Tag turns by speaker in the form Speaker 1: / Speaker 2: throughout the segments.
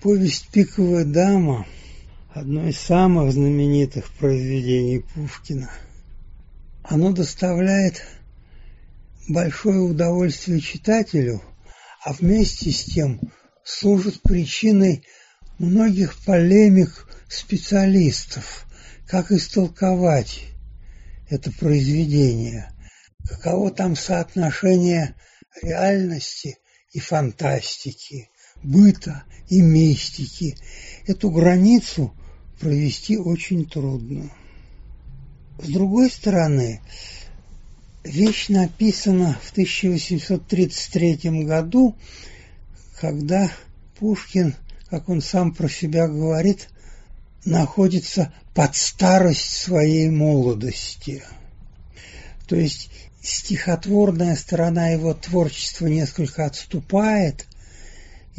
Speaker 1: Повесть «Пиковая дама» – одно из самых знаменитых произведений Пушкина. Оно доставляет большое удовольствие читателю, а вместе с тем служит причиной многих полемик специалистов, как истолковать это произведение, каково там соотношение реальности и фантастики, быта и мистики. Эту границу провести очень трудно. С другой стороны, вещь написана в 1833 году, когда Пушкин, как он сам про себя говорит, находится под старость своей молодости. То есть стихотворная сторона его творчества несколько отступает,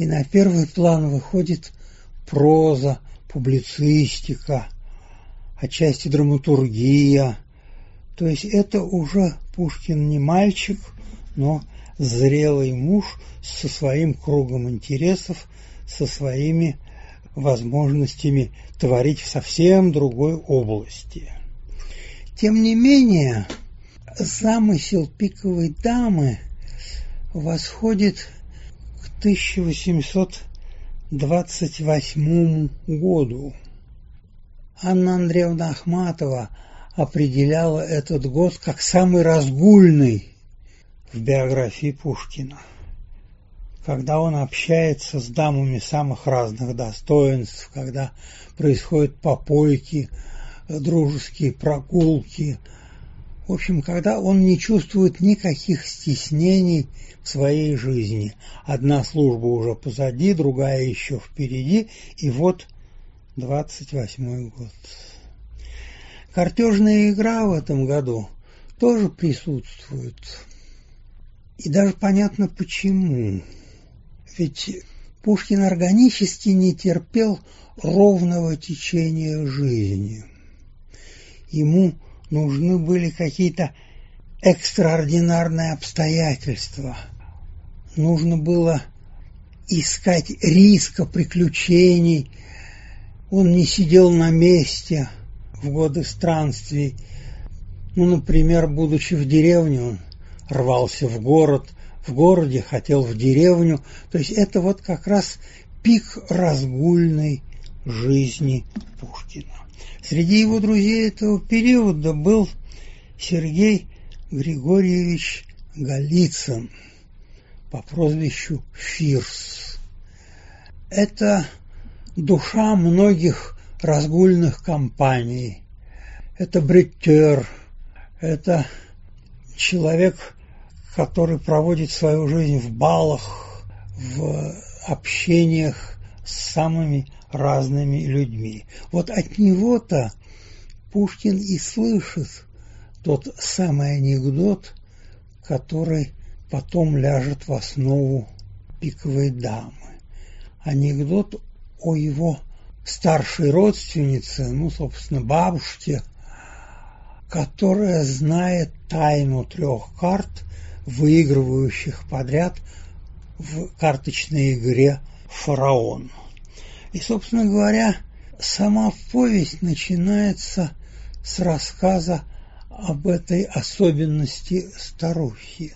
Speaker 1: и на первый план выходит проза, публицистика, отчасти драматургия. То есть это уже Пушкин не мальчик, но зрелый муж со своим кругом интересов, со своими возможностями творить в совсем другой области. Тем не менее, замысел пиковой дамы восходит 1828 году. Анна Андреевна Ахматова определяла этот год как самый разгульный в биографии Пушкина. Когда он общается с дамами самых разных достоинств, когда происходят попойки, дружеские прогулки, в общем, когда он не чувствует никаких стеснений в своей жизни. Одна служба уже позади, другая еще впереди, и вот 28 год. Картежная игра в этом году тоже присутствует. И даже понятно почему. Ведь Пушкин органически не терпел ровного течения жизни. Ему нужны были какие-то экстраординарные обстоятельства. Нужно было искать риска, приключений. Он не сидел на месте в годы странствий. Ну, например, будучи в деревне, он рвался в город, в городе хотел в деревню. То есть это вот как раз пик разгульной жизни Пушкина. Среди его друзей этого периода был Сергей Григорьевич Голицын по прозвищу Фирс. Это душа многих разгульных компаний. Это бритер, это человек, который проводит свою жизнь в балах, в общениях с самыми разными людьми. Вот от него-то Пушкин и слышит тот самый анекдот, который потом ляжет в основу пиковой дамы. Анекдот о его старшей родственнице, ну, собственно, бабушке, которая знает тайну трех карт, выигрывающих подряд в карточной игре «Фараон». И, собственно говоря, сама повесть начинается с рассказа об этой особенности старухи.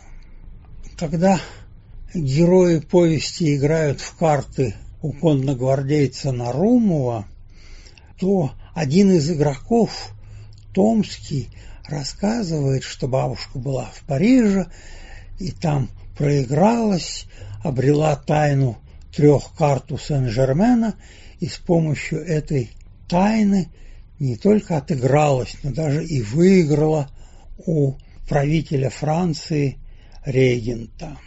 Speaker 1: Когда герои повести играют в карты у конногвардейца Нарумова, то один из игроков, Томский, рассказывает, что бабушка была в Париже и там проигралась, обрела тайну трех карт у Сен-Жермена и с помощью этой тайны не только отыгралась, но даже и выиграла у правителя Франции регента.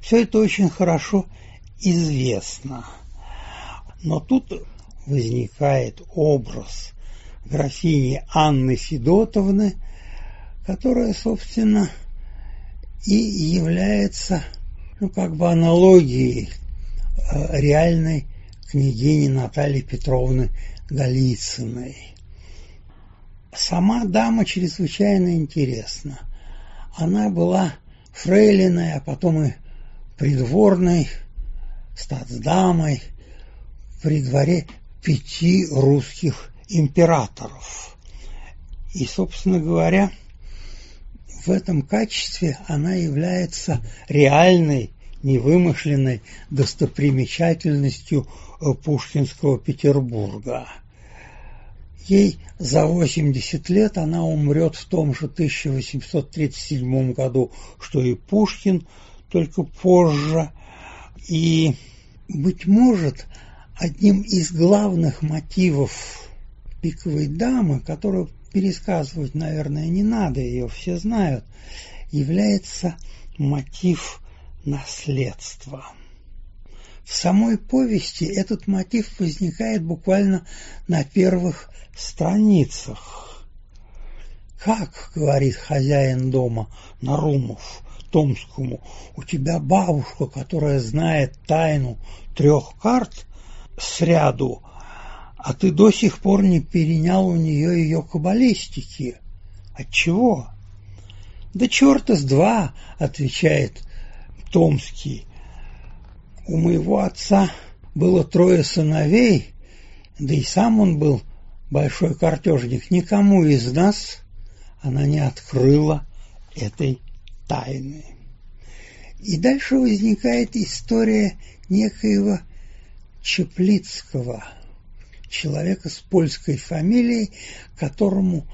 Speaker 1: Все это очень хорошо известно. Но тут возникает образ графини Анны Федотовны, которая, собственно, и является ну, как бы аналогией реальной княгини Натальи Петровны Голицыной. Сама дама чрезвычайно интересна. Она была фрейлиной, а потом и придворной, статсдамой, при дворе пяти русских императоров. И, собственно говоря, в этом качестве она является реальной, невымышленной достопримечательностью э, Пушкинского Петербурга. Ей за 80 лет она умрет в том же 1837 году, что и Пушкин, только позже. И, быть может, одним из главных мотивов «Пиковой дамы», которую пересказывать, наверное, не надо, ее все знают, является мотив наследства. В самой повести этот мотив возникает буквально на первых страницах. «Как, — говорит хозяин дома Нарумов Томскому, — у тебя бабушка, которая знает тайну трех карт сряду, а ты до сих пор не перенял у нее ее каббалистики. Отчего? Да черта с два, отвечает Томский. У моего отца было трое сыновей, да и сам он был большой картежник. Никому из нас она не открыла этой тайны. И дальше возникает история некоего Чеплицкого – человека с польской фамилией, которому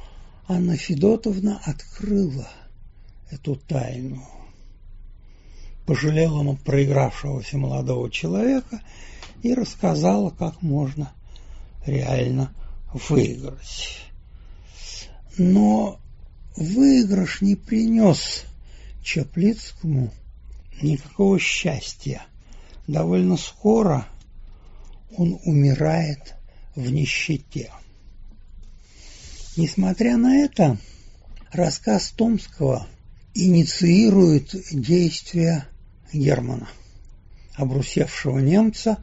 Speaker 1: Анна Федотовна открыла эту тайну. Пожалела ему проигравшегося молодого человека и рассказала, как можно реально выиграть. Но выигрыш не принес Чаплицкому никакого счастья. Довольно скоро он умирает в нищете. Несмотря на это, рассказ Томского инициирует действия Германа, обрусевшего немца,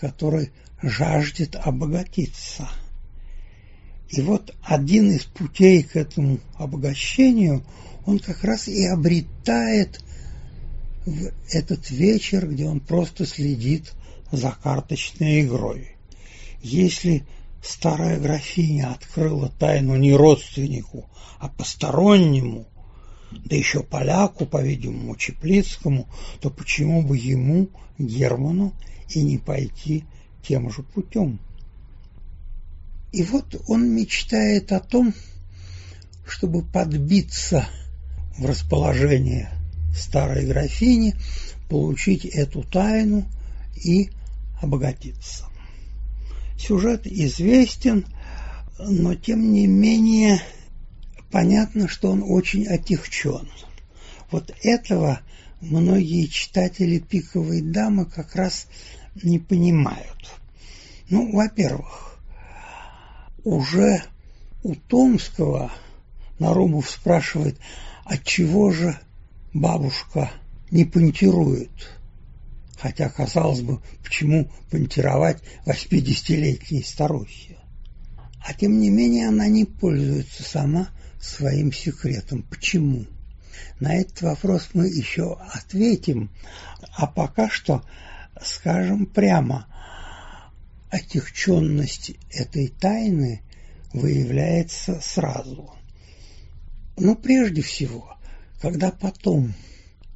Speaker 1: который жаждет обогатиться. И вот один из путей к этому обогащению он как раз и обретает в этот вечер, где он просто следит за карточной игрой. Если старая графиня открыла тайну не родственнику, а постороннему, да еще поляку, по-видимому, Чеплицкому, то почему бы ему, Герману, и не пойти тем же путем? И вот он мечтает о том, чтобы подбиться в расположение старой графини, получить эту тайну и обогатиться. Сюжет известен, но тем не менее понятно, что он очень отягчен. Вот этого многие читатели «Пиковой дамы» как раз не понимают. Ну, во-первых, уже у Томского Нарумов спрашивает, от чего же бабушка не понтирует – Хотя, казалось бы, почему понтировать 80-летней старухе? А тем не менее она не пользуется сама своим секретом. Почему? На этот вопрос мы еще ответим, а пока что скажем прямо, отягченность этой тайны выявляется сразу. Но прежде всего, когда потом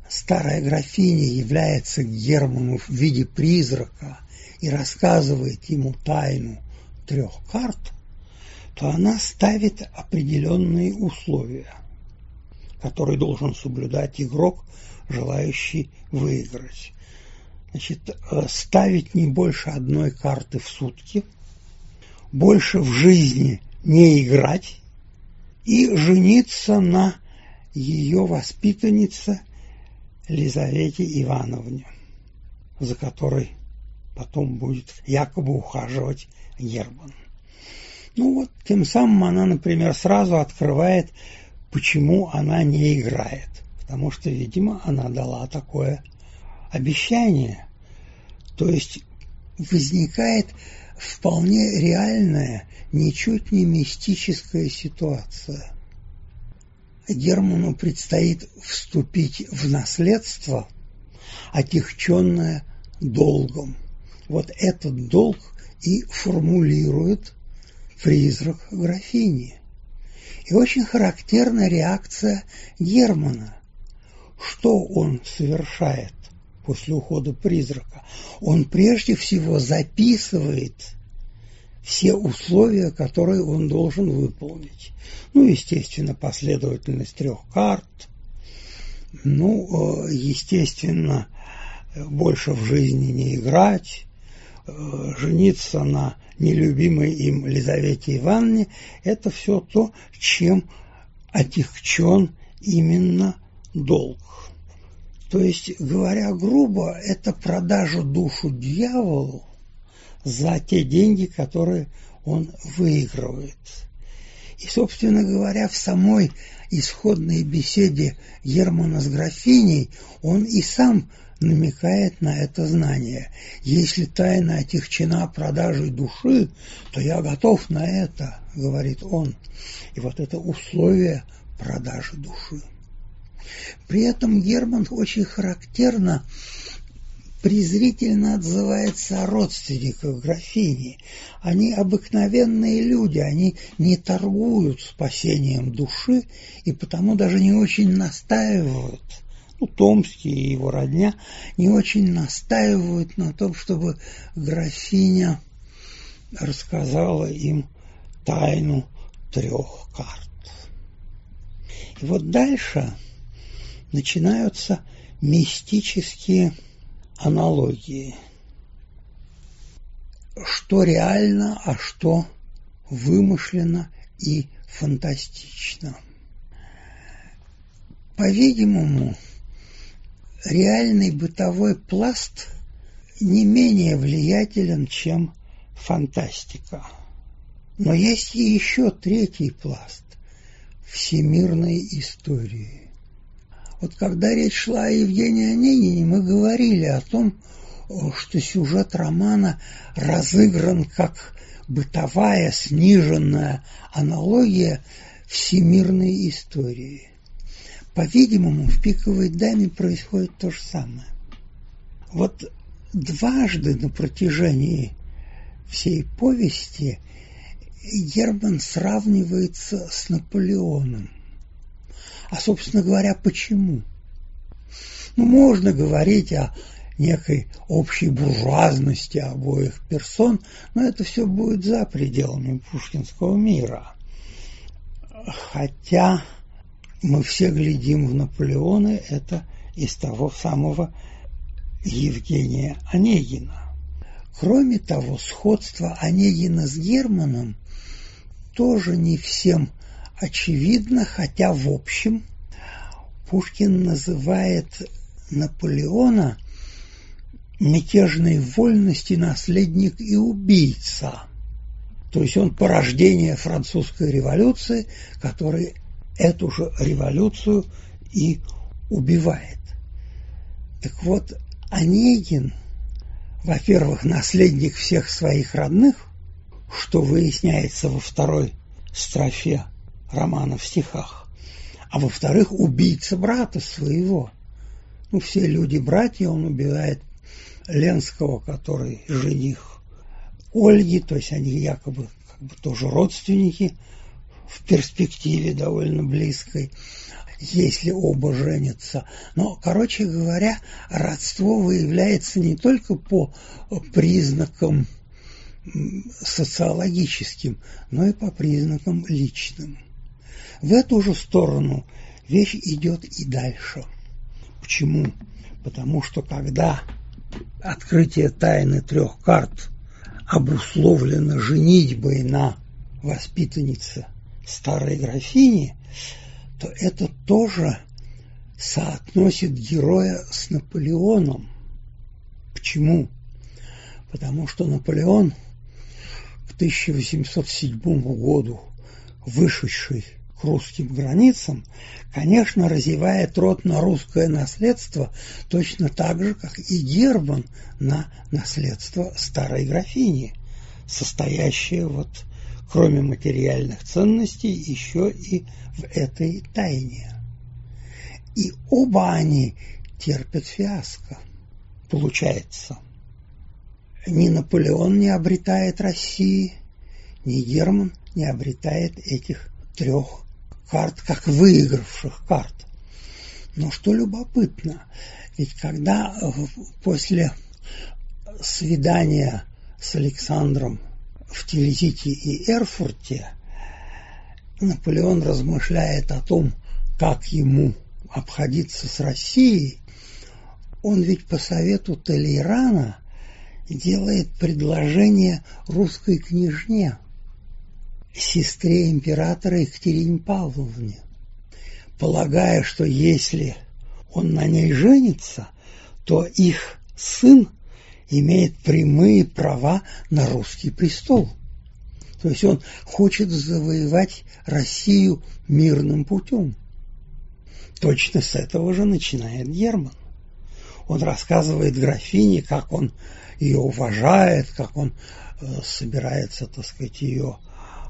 Speaker 1: старая графиня является Герману в виде призрака и рассказывает ему тайну трех карт, то она ставит определенные условия, которые должен соблюдать игрок, желающий выиграть. Значит, э, ставить не больше одной карты в сутки, больше в жизни не играть и жениться на ее воспитаннице Лизавете Ивановне, за которой потом будет якобы ухаживать Герман. Ну вот, тем самым она, например, сразу открывает, почему она не играет. Потому что, видимо, она дала такое обещание. То есть возникает вполне реальная, ничуть не мистическая ситуация. Герману предстоит вступить в наследство, отягченное долгом. Вот этот долг и формулирует призрак графини. И очень характерна реакция Германа. Что он совершает после ухода призрака? Он прежде всего записывает все условия, которые он должен выполнить. Ну, естественно, последовательность трех карт. Ну, э, естественно, больше в жизни не играть, э, жениться на нелюбимой им Лизавете Ивановне – это все то, чем отягчен именно долг. То есть, говоря грубо, это продажа душу дьяволу за те деньги, которые он выигрывает. И, собственно говоря, в самой исходной беседе Германа с графиней он и сам намекает на это знание. Если тайна отягчена продажей души, то я готов на это, говорит он. И вот это условие продажи души. При этом Герман очень характерно презрительно отзывается о родственниках графини. Они обыкновенные люди, они не торгуют спасением души и потому даже не очень настаивают. Томский и его родня не очень настаивают на том, чтобы графиня рассказала им тайну трех карт. И вот дальше начинаются мистические аналогии. Что реально, а что вымышленно и фантастично. По-видимому, реальный бытовой пласт не менее влиятелен, чем фантастика. Но есть и еще третий пласт – всемирной истории. Вот когда речь шла о Евгении Онегине, мы говорили о том, что сюжет романа разыгран как бытовая сниженная аналогия всемирной истории. По-видимому, в «Пиковой даме» происходит то же самое. Вот дважды на протяжении всей повести Герман сравнивается с Наполеоном – а, собственно говоря, почему? Ну, можно говорить о некой общей буржуазности обоих персон, но это все будет за пределами пушкинского мира. Хотя мы все глядим в Наполеона, это из того самого Евгения Онегина. Кроме того, сходство Онегина с Германом тоже не всем очевидно, хотя в общем Пушкин называет Наполеона мятежной вольности наследник и убийца. То есть он порождение французской революции, который эту же революцию и убивает. Так вот, Онегин, во-первых, наследник всех своих родных, что выясняется во второй строфе романа в стихах, а во-вторых, убийца брата своего. Ну, все люди братья, он убивает Ленского, который жених Ольги, то есть они якобы как бы тоже родственники в перспективе довольно близкой, если оба женятся. Но, короче говоря, родство выявляется не только по признакам социологическим, но и по признакам личным. В эту же сторону вещь идет и дальше. Почему? Потому что когда открытие тайны трех карт обусловлено женитьбой на воспитаннице старой графини, то это тоже соотносит героя с Наполеоном. Почему? Потому что Наполеон к 1807 году, вышедший к русским границам, конечно, развивает род на русское наследство точно так же, как и Герман на наследство старой графини, состоящее вот, кроме материальных ценностей, еще и в этой тайне. И оба они терпят фиаско, получается. Ни Наполеон не обретает России, ни Герман не обретает этих трех карт как выигравших карт. Но что любопытно, ведь когда после свидания с Александром в Тильзите и Эрфурте Наполеон размышляет о том, как ему обходиться с Россией, он ведь по совету Толейрана делает предложение русской княжне, сестре императора Екатерине Павловне, полагая, что если он на ней женится, то их сын имеет прямые права на русский престол. То есть он хочет завоевать Россию мирным путем. Точно с этого же начинает Герман. Он рассказывает графине, как он ее уважает, как он э, собирается, так сказать, ее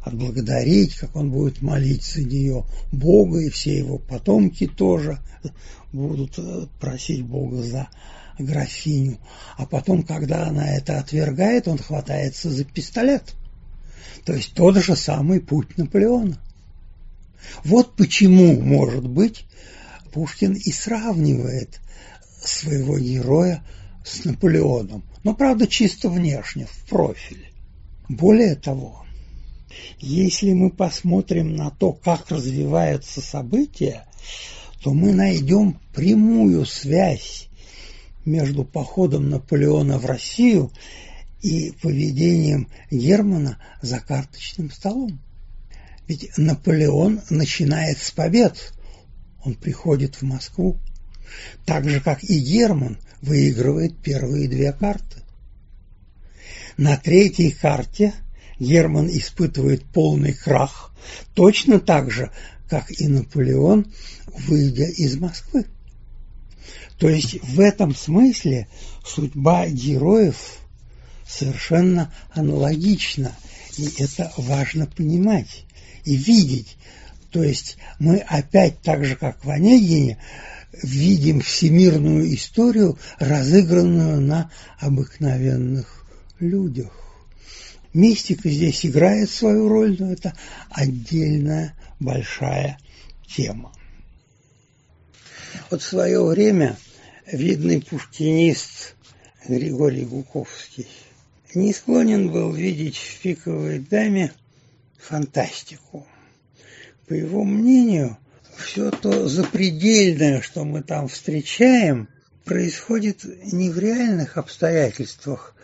Speaker 1: отблагодарить, как он будет молить за нее Бога, и все его потомки тоже будут э, просить Бога за графиню. А потом, когда она это отвергает, он хватается за пистолет. То есть тот же самый путь Наполеона. Вот почему, может быть, Пушкин и сравнивает своего героя с Наполеоном. Но, правда, чисто внешне, в профиль. Более того, если мы посмотрим на то, как развиваются события, то мы найдем прямую связь между походом Наполеона в Россию и поведением Германа за карточным столом. Ведь Наполеон начинает с побед. Он приходит в Москву, так же, как и Герман выигрывает первые две карты. На третьей карте Герман испытывает полный крах, точно так же, как и Наполеон, выйдя из Москвы. То есть в этом смысле судьба героев совершенно аналогична, и это важно понимать и видеть. То есть мы опять так же, как в Онегине, видим всемирную историю, разыгранную на обыкновенных людях. Мистика здесь играет свою роль, но это отдельная большая тема. Вот в свое время видный пушкинист Григорий Гуковский не склонен был видеть в «Пиковой даме» фантастику. По его мнению, все то запредельное, что мы там встречаем, происходит не в реальных обстоятельствах,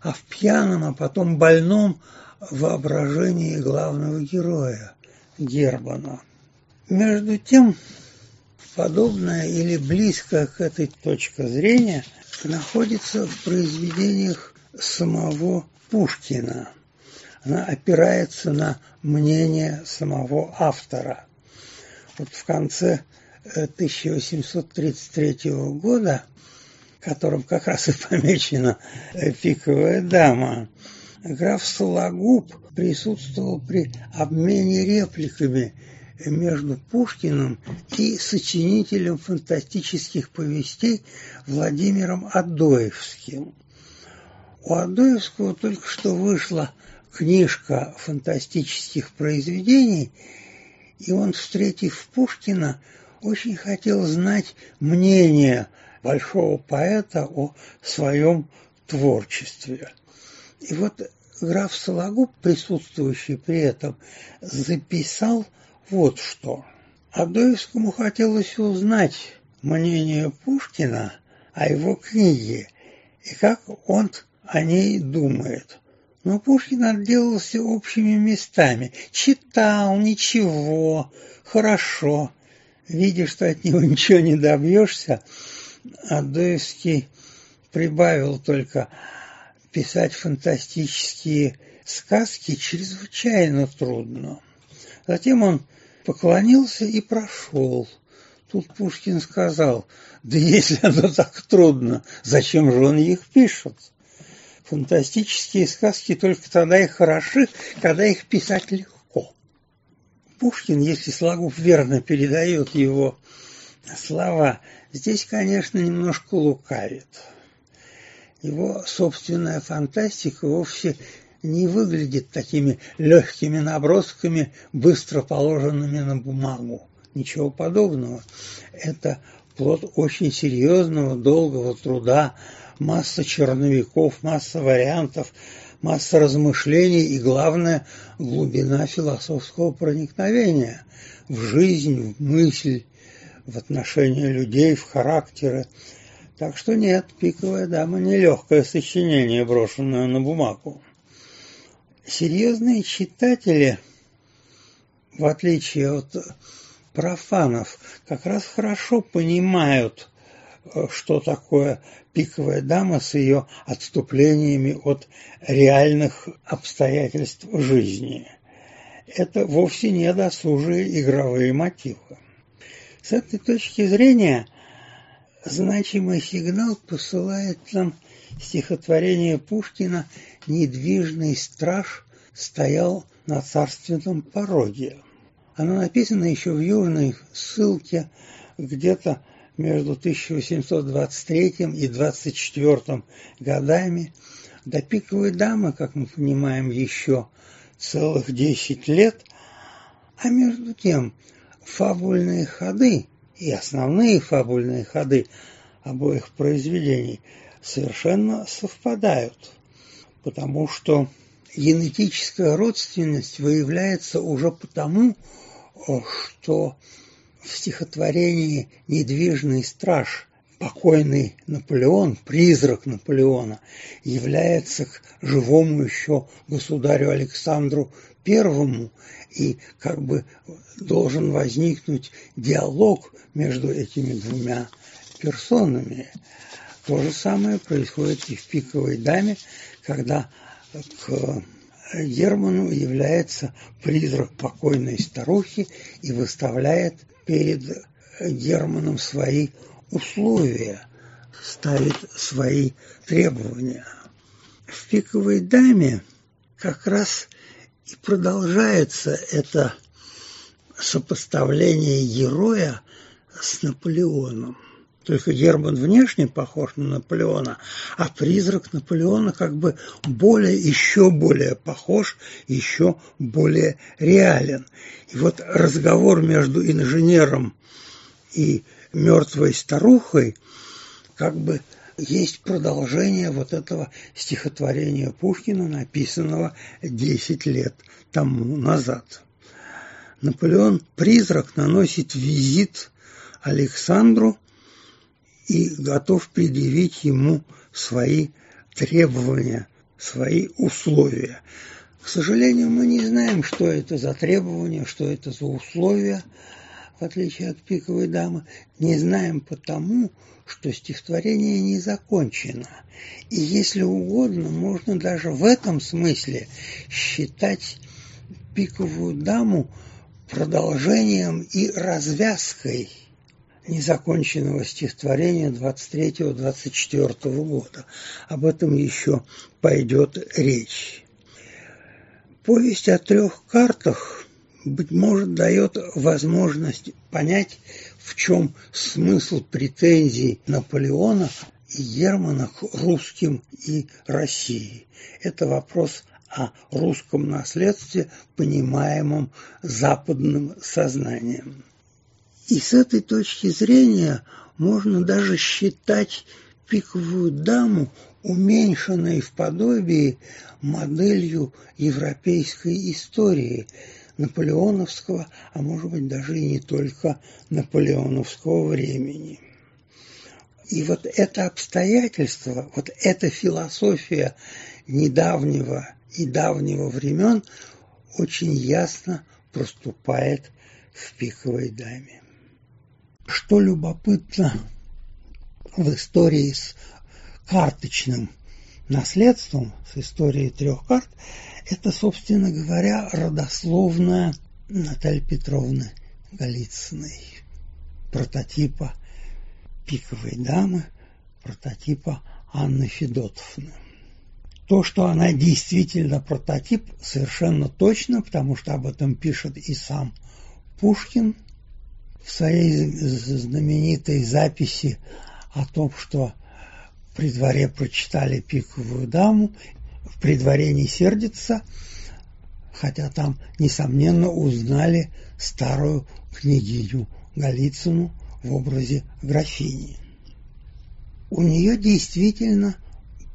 Speaker 1: а в пьяном, а потом больном воображении главного героя Гербана. Между тем, подобная или близкая к этой точке зрения находится в произведениях самого Пушкина. Она опирается на мнение самого автора. Вот в конце 1833 э, года, которым как раз и помечена пиковая дама, граф Сологуб присутствовал при обмене репликами между Пушкиным и сочинителем фантастических повестей Владимиром Адоевским. У Адоевского только что вышла книжка фантастических произведений, и он, встретив Пушкина, очень хотел знать мнение большого поэта о своем творчестве. И вот граф Сологуб, присутствующий при этом, записал вот что. Адоевскому хотелось узнать мнение Пушкина о его книге и как он о ней думает. Но Пушкин отделался общими местами. Читал, ничего, хорошо. Видя, что от него ничего не добьешься, Адоевский прибавил только писать фантастические сказки чрезвычайно трудно. Затем он поклонился и прошел. Тут Пушкин сказал, да если оно так трудно, зачем же он их пишет? Фантастические сказки только тогда и хороши, когда их писать легко. Пушкин, если Сологуб верно передает его слова, здесь, конечно, немножко лукавит. Его собственная фантастика вовсе не выглядит такими легкими набросками, быстро положенными на бумагу. Ничего подобного. Это плод очень серьезного, долгого труда, масса черновиков, масса вариантов, масса размышлений и, главное, глубина философского проникновения в жизнь, в мысль, в отношения людей, в характеры. Так что нет, «Пиковая дама» – нелегкое сочинение, брошенное на бумагу. Серьезные читатели, в отличие от профанов, как раз хорошо понимают, э, что такое пиковая дама с ее отступлениями от реальных обстоятельств жизни. Это вовсе не досужие игровые мотивы. С этой точки зрения значимый сигнал посылает нам стихотворение Пушкина «Недвижный страж стоял на царственном пороге». Оно написано еще в южной ссылке где-то между 1823 и 24 годами. До пиковой дамы, как мы понимаем, еще целых 10 лет. А между тем фабульные ходы и основные фабульные ходы обоих произведений совершенно совпадают, потому что генетическая родственность выявляется уже потому, что в стихотворении «Недвижный страж» покойный Наполеон, призрак Наполеона, является к живому еще государю Александру Первому, и как бы должен возникнуть диалог между этими двумя персонами. То же самое происходит и в «Пиковой даме», когда к Герману является призрак покойной старухи и выставляет перед Германом свои условия, ставит свои требования. В «Пиковой даме» как раз и продолжается это сопоставление героя с Наполеоном. Только Герман внешне похож на Наполеона, а призрак Наполеона как бы более, еще более похож, еще более реален. И вот разговор между инженером и мертвой старухой как бы есть продолжение вот этого стихотворения Пушкина, написанного 10 лет тому назад. Наполеон призрак наносит визит Александру и готов предъявить ему свои требования, свои условия. К сожалению, мы не знаем, что это за требования, что это за условия, в отличие от «Пиковой дамы». Не знаем потому, что стихотворение не закончено. И если угодно, можно даже в этом смысле считать «Пиковую даму» продолжением и развязкой – незаконченного стихотворения 23-24 года. Об этом еще пойдет речь. Повесть о трех картах, быть может, дает возможность понять, в чем смысл претензий Наполеона и Германа к русским и России. Это вопрос о русском наследстве, понимаемом западным сознанием. И с этой точки зрения можно даже считать пиковую даму уменьшенной в подобии моделью европейской истории наполеоновского, а может быть даже и не только наполеоновского времени. И вот это обстоятельство, вот эта философия недавнего и давнего времен очень ясно проступает в пиковой даме. Что любопытно в истории с карточным наследством, с историей трех карт, это, собственно говоря, родословная Натальи Петровны Голицыной, прототипа пиковой дамы, прототипа Анны Федотовны. То, что она действительно прототип, совершенно точно, потому что об этом пишет и сам Пушкин – в своей знаменитой записи о том, что при дворе прочитали «Пиковую даму», в при дворе не сердится, хотя там, несомненно, узнали старую княгиню Голицыну в образе графини. У нее действительно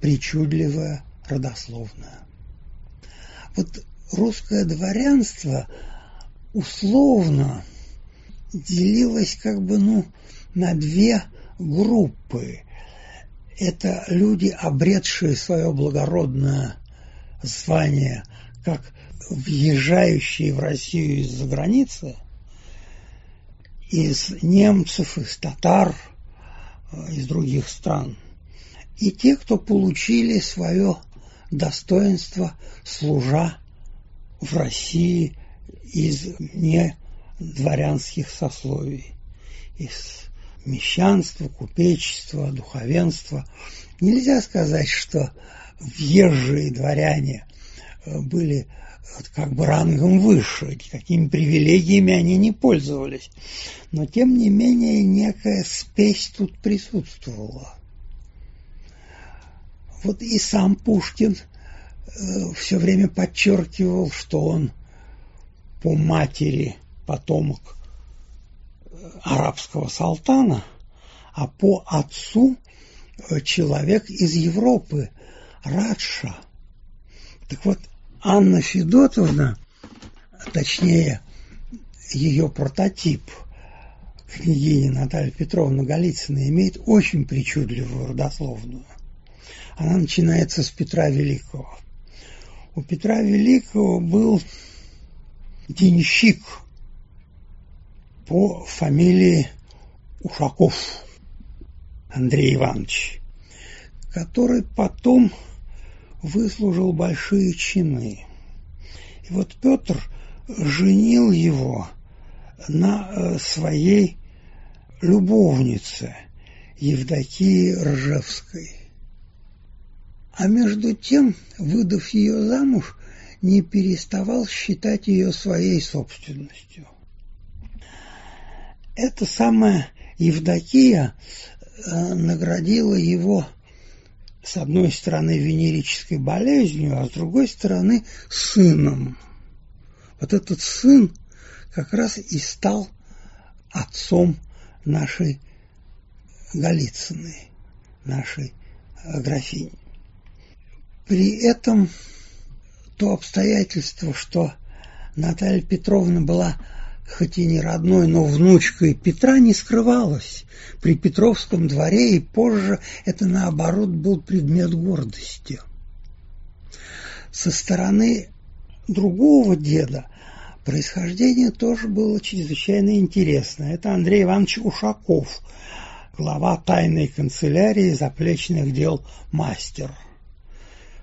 Speaker 1: причудливая родословная. Вот русское дворянство условно делилось как бы ну, на две группы. Это люди, обретшие свое благородное звание, как въезжающие в Россию из-за границы, из немцев, из татар, э, из других стран, и те, кто получили свое достоинство, служа в России из не дворянских сословий, из мещанства, купечества, духовенства. Нельзя сказать, что въезжие дворяне э, были как бы рангом выше, какими привилегиями они не пользовались. Но, тем не менее, некая спесь тут присутствовала. Вот и сам Пушкин э, все время подчеркивал, что он по матери потомок э, арабского султана, а по отцу э, человек из Европы, Радша. Так вот, Анна Федотовна, точнее, ее прототип, княгиня Наталья Петровна Голицына, имеет очень причудливую родословную. Она начинается с Петра Великого. У Петра Великого был денщик по фамилии Ушаков Андрей Иванович, который потом выслужил большие чины. И вот Петр женил его на э, своей любовнице Евдокии Ржевской. А между тем, выдав ее замуж, не переставал считать ее своей собственностью. Эта самая Евдокия э, наградила его с одной стороны венерической болезнью, а с другой стороны сыном. Вот этот сын как раз и стал отцом нашей Голицыны, нашей графини. При этом то обстоятельство, что Наталья Петровна была хоть и не родной, но внучкой Петра не скрывалась. При Петровском дворе и позже это, наоборот, был предмет гордости. Со стороны другого деда происхождение тоже было чрезвычайно интересно. Это Андрей Иванович Ушаков, глава тайной канцелярии заплечных дел мастер.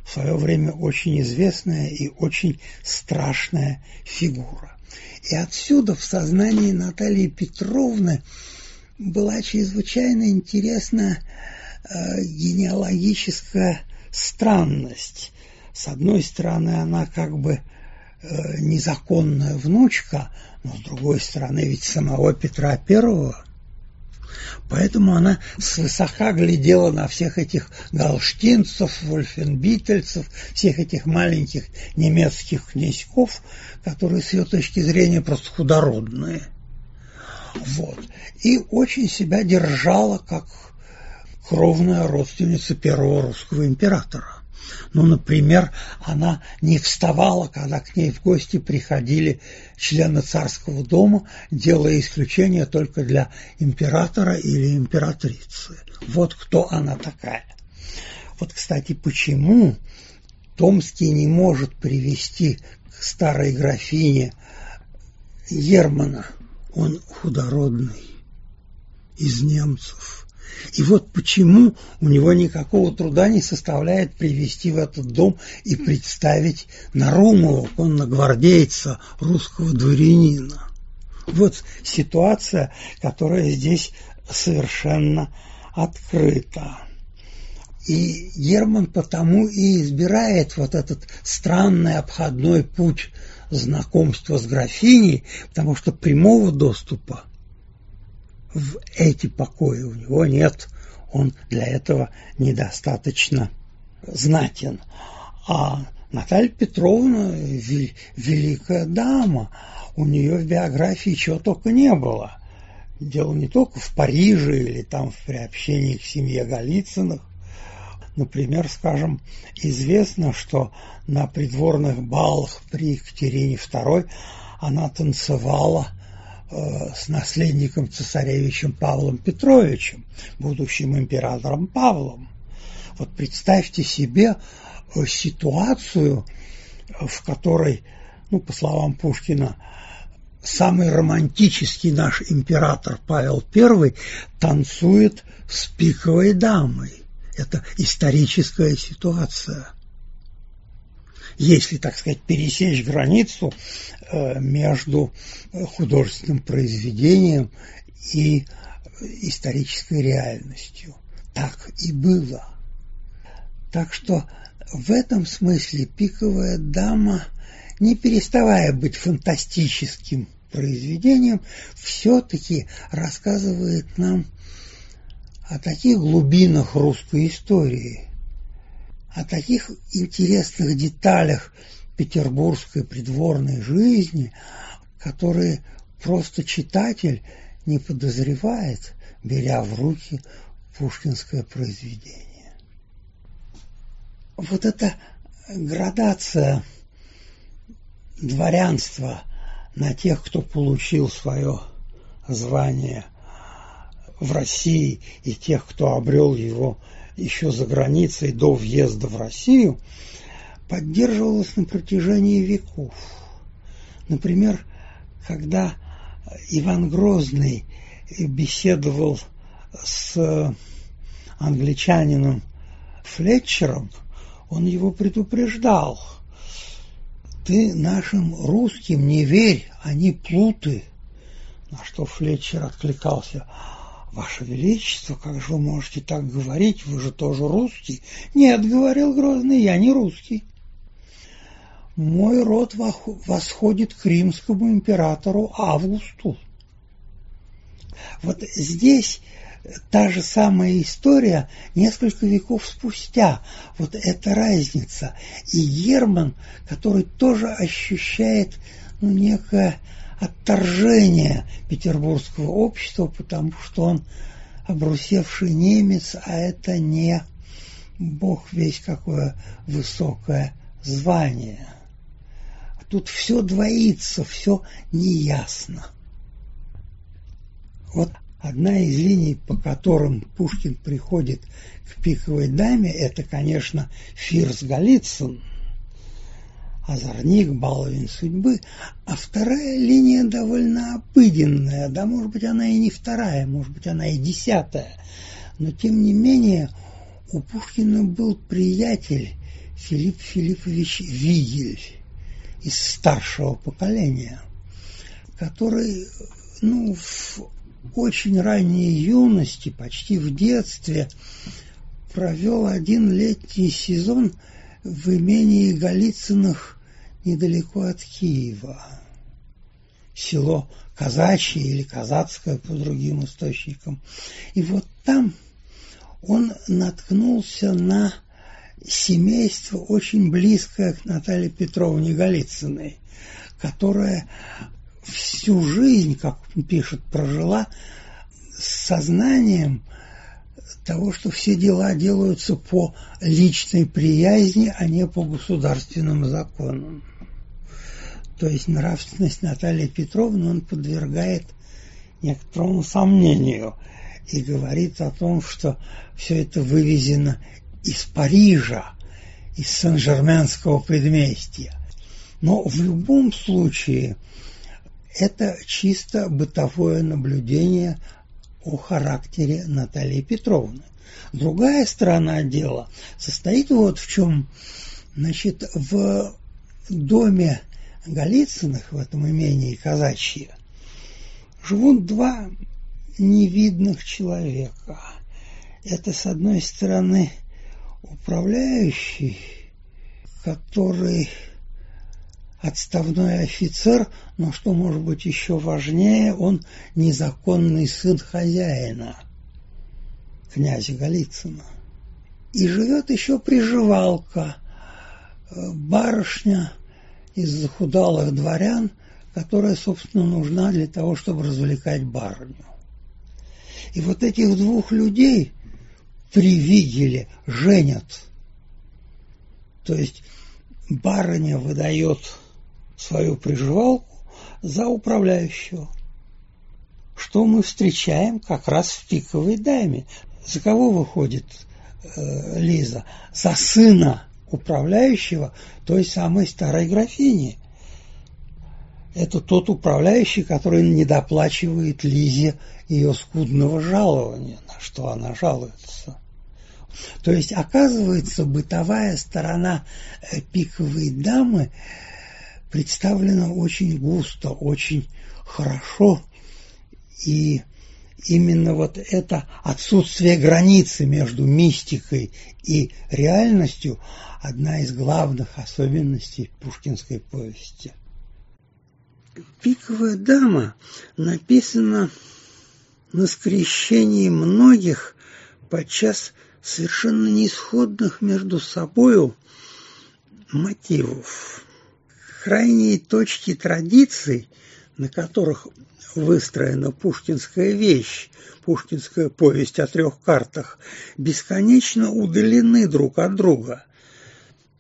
Speaker 1: В свое время очень известная и очень страшная фигура. И отсюда в сознании Натальи Петровны была чрезвычайно интересная э, генеалогическая странность. С одной стороны, она как бы э, незаконная внучка, но с другой стороны, ведь самого Петра Первого Поэтому она свысока глядела на всех этих галштинцев, вольфенбительцев, всех этих маленьких немецких князьков, которые с ее точки зрения просто худородные. Вот. И очень себя держала как кровная родственница первого русского императора. Ну, например, она не вставала, когда к ней в гости приходили члены царского дома, делая исключение только для императора или императрицы. Вот кто она такая. Вот, кстати, почему Томский не может привести к старой графине Ермана? Он худородный, из немцев – и вот почему у него никакого труда не составляет привести в этот дом и представить Нарумова, конногвардейца, русского дворянина. Вот ситуация, которая здесь совершенно открыта. И Герман потому и избирает вот этот странный обходной путь знакомства с графиней, потому что прямого доступа в эти покои у него нет. он для этого недостаточно знатен. А Наталья Петровна великая дама, у нее в биографии чего только не было. Дело не только в Париже или там в приобщении к семье Голицыных. Например, скажем, известно, что на придворных балах при Екатерине II она танцевала с наследником цесаревичем Павлом Петровичем, будущим императором Павлом. Вот представьте себе э, ситуацию, в которой, ну, по словам Пушкина, самый романтический наш император Павел I танцует с пиковой дамой. Это историческая ситуация. Если, так сказать, пересечь границу э, между художественным произведением и исторической реальностью. Так и было. Так что в этом смысле «Пиковая дама», не переставая быть фантастическим произведением, все-таки рассказывает нам о таких глубинах русской истории, о таких интересных деталях петербургской придворной жизни, которые просто читатель не подозревает, беря в руки пушкинское произведение. Вот эта градация дворянства на тех, кто получил свое звание в России, и тех, кто обрел его еще за границей до въезда в Россию, поддерживалась на протяжении веков. Например, когда Иван Грозный беседовал с англичанином Флетчером – он его предупреждал. Ты нашим русским не верь, они плуты. На что Флетчер откликался, Ваше Величество, как же вы можете так говорить, вы же тоже русский. Нет, говорил Грозный, я не русский. Мой род восходит к римскому императору Августу. Вот здесь та же самая история несколько веков спустя. Вот эта разница. И Герман, который тоже ощущает ну, некое отторжение петербургского общества, потому что он обрусевший немец, а это не бог весь какое высокое звание. Тут все двоится, все неясно. Вот Одна из линий, по которым Пушкин приходит к пиковой даме, это, конечно, Фирс Голицын, озорник, баловин судьбы, а вторая линия довольно обыденная, да, может быть, она и не вторая, может быть, она и десятая, но, тем не менее, у Пушкина был приятель Филипп Филиппович Вигель из старшего поколения, который ну, в очень ранней юности, почти в детстве, провел один летний сезон в имении Голицыных недалеко от Киева. Село Казачье или Казацкое по другим источникам. И вот там он наткнулся на семейство, очень близкое к Наталье Петровне Голицыной, которая всю жизнь, как пишет, прожила с сознанием того, что все дела делаются по личной приязни, а не по государственным законам. То есть нравственность Натальи Петровны он подвергает некоторому сомнению и говорит о том, что все это вывезено из Парижа, из Сен-Жерменского предместья. Но в любом случае это чисто бытовое наблюдение о характере Натальи Петровны. Другая сторона дела состоит вот в чем. Значит, в доме Голицыных, в этом имении казачье, живут два невидных человека. Это, с одной стороны, управляющий, который отставной офицер, но что может быть еще важнее, он незаконный сын хозяина. князя Голицына. И живет еще приживалка, э, барышня из захудалых дворян, которая, собственно, нужна для того, чтобы развлекать барыню. И вот этих двух людей привидели, женят. То есть барыня выдает свою приживалку за управляющего. Что мы встречаем как раз в пиковой даме. За кого выходит э, Лиза? За сына управляющего той самой старой графини. Это тот управляющий, который недоплачивает Лизе ее скудного жалования, на что она жалуется. То есть, оказывается, бытовая сторона э, пиковой дамы представлена очень густо, очень хорошо. И именно вот это отсутствие границы между мистикой и реальностью одна из главных особенностей пушкинской повести. «Пиковая дама» написана на скрещении многих, подчас совершенно неисходных между собою мотивов. Крайние точки традиций, на которых выстроена пушкинская вещь, пушкинская повесть о трех картах, бесконечно удалены друг от друга.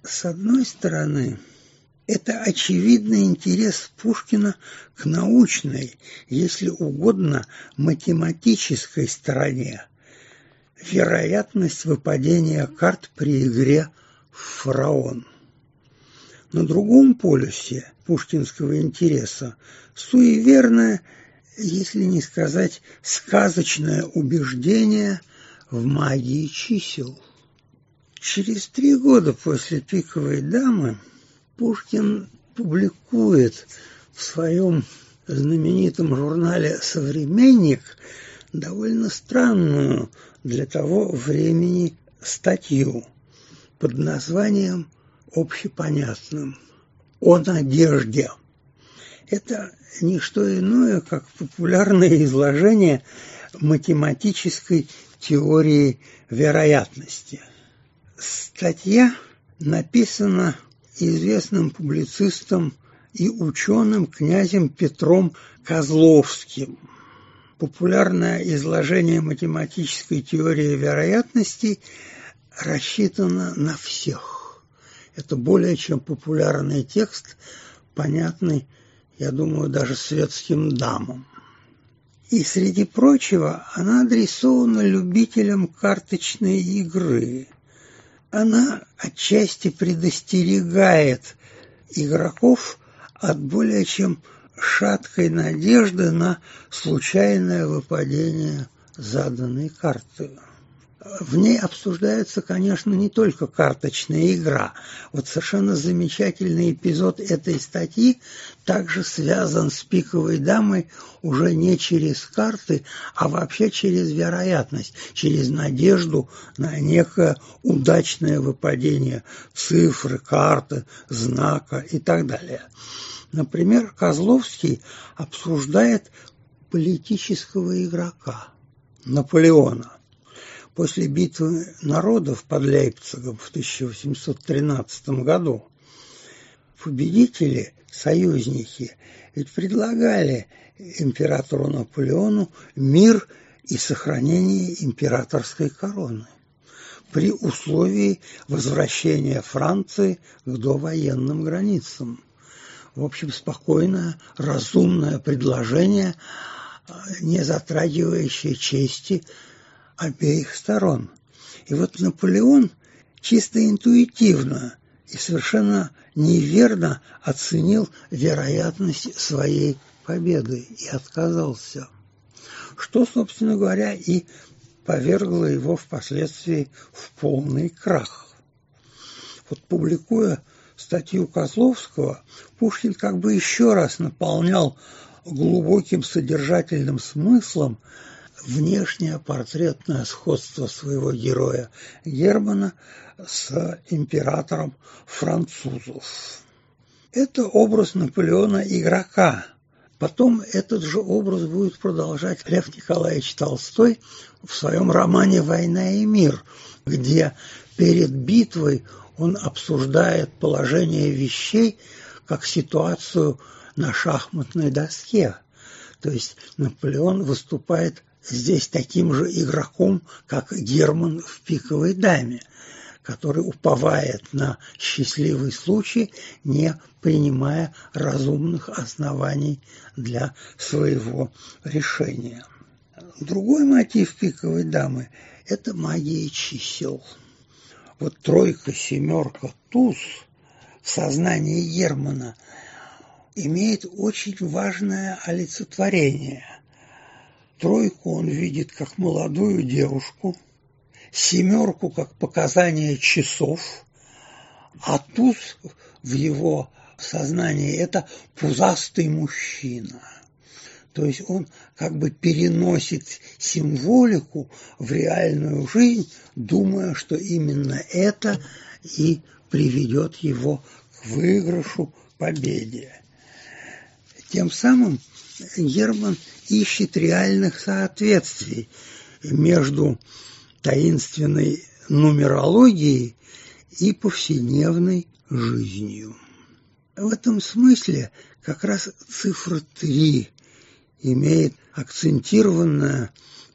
Speaker 1: С одной стороны, это очевидный интерес Пушкина к научной, если угодно, математической стороне, вероятность выпадения карт при игре в фараон. На другом полюсе пушкинского интереса суеверное, если не сказать сказочное убеждение в магии чисел. Через три года после «Пиковой дамы» Пушкин публикует в своем знаменитом журнале «Современник» довольно странную для того времени статью под названием «Общепонятным» о надежде. Это не что иное, как популярное изложение математической теории вероятности. Статья написана известным публицистом и ученым князем Петром Козловским – популярное изложение математической теории вероятностей рассчитано на всех. Это более чем популярный текст, понятный, я думаю, даже светским дамам. И, среди прочего, она адресована любителям карточной игры. Она отчасти предостерегает игроков от более чем шаткой надежды на случайное выпадение заданной карты. В ней обсуждается, конечно, не только карточная игра. Вот совершенно замечательный эпизод этой статьи также связан с пиковой дамой уже не через карты, а вообще через вероятность, через надежду на некое удачное выпадение цифры, карты, знака и так далее. Например, Козловский обсуждает политического игрока Наполеона. После битвы народов под Лейпцигом в 1813 году победители, союзники, ведь предлагали императору Наполеону мир и сохранение императорской короны при условии возвращения Франции к довоенным границам. В общем, спокойное, разумное предложение, не затрагивающее чести обеих сторон. И вот Наполеон чисто интуитивно и совершенно неверно оценил вероятность своей победы и отказался. Что, собственно говоря, и повергло его впоследствии в полный крах. Вот публикуя статью Козловского, Пушкин как бы еще раз наполнял глубоким содержательным смыслом внешнее портретное сходство своего героя Германа с императором французов. Это образ Наполеона игрока, Потом этот же образ будет продолжать Лев Николаевич Толстой в своем романе «Война и мир», где перед битвой он обсуждает положение вещей как ситуацию на шахматной доске. То есть Наполеон выступает здесь таким же игроком, как Герман в «Пиковой даме», который уповает на счастливый случай, не принимая разумных оснований для своего решения. Другой мотив «Пиковой дамы» – это магия чисел. Вот тройка, семерка, туз в сознании Германа имеет очень важное олицетворение. Тройку он видит как молодую девушку, семерку как показание часов, а туз в его сознании – это пузастый мужчина. То есть он как бы переносит символику в реальную жизнь, думая, что именно это и приведет его к выигрышу, победе. Тем самым Герман ищет реальных соответствий между таинственной нумерологией и повседневной жизнью. В этом смысле как раз цифра 3 имеет акцентированное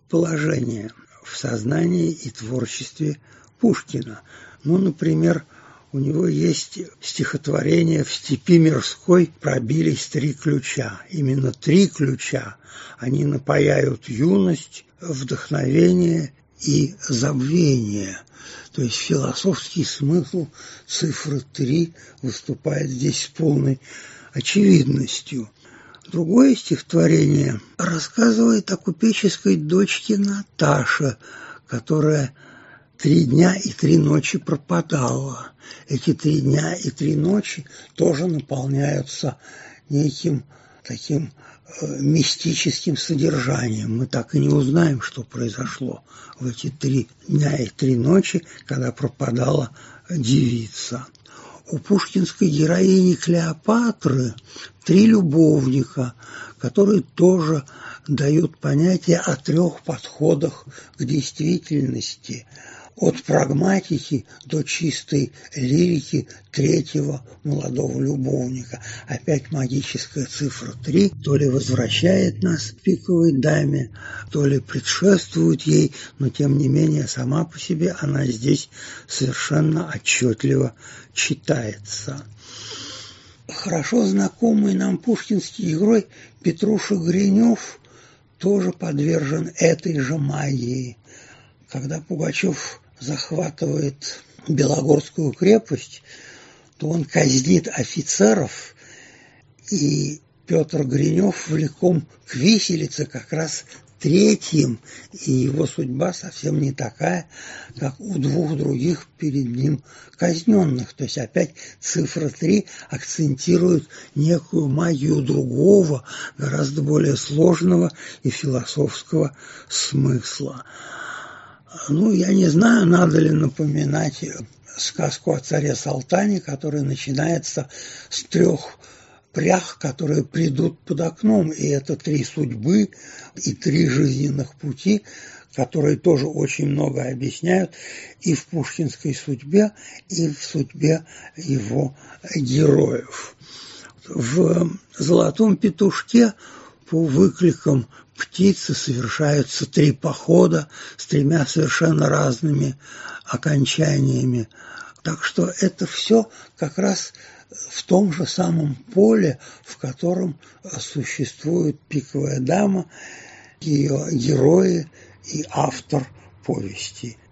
Speaker 1: положение в сознании и творчестве Пушкина. Ну, например, у него есть стихотворение «В степи мирской пробились три ключа». Именно три ключа. Они напаяют юность, вдохновение и забвение. То есть философский смысл цифры три выступает здесь с полной очевидностью. Другое стихотворение рассказывает о купеческой дочке Наташе, которая три дня и три ночи пропадала. Эти три дня и три ночи тоже наполняются неким таким э, мистическим содержанием. Мы так и не узнаем, что произошло в эти три дня и три ночи, когда пропадала девица у пушкинской героини Клеопатры три любовника, которые тоже дают понятие о трех подходах к действительности – от прагматики до чистой лирики третьего молодого любовника. Опять магическая цифра 3 то ли возвращает нас к пиковой даме, то ли предшествует ей, но тем не менее сама по себе она здесь совершенно отчетливо читается. Хорошо знакомый нам пушкинский герой Петруша Гринев тоже подвержен этой же магии. Когда Пугачев захватывает Белогорскую крепость, то он казнит офицеров, и Петр Гринев влеком к виселице как раз третьим, и его судьба совсем не такая, как у двух других перед ним казненных. То есть опять цифра 3 акцентирует некую магию другого, гораздо более сложного и философского смысла. Ну, я не знаю, надо ли напоминать сказку о царе Салтане, которая начинается с трех прях, которые придут под окном. И это три судьбы и три жизненных пути, которые тоже очень много объясняют и в пушкинской судьбе, и в судьбе его героев. В «Золотом петушке» по выкликам птицы совершаются три похода с тремя совершенно разными окончаниями. Так что это все как раз в том же самом поле, в котором существует пиковая дама, ее герои и автор повести –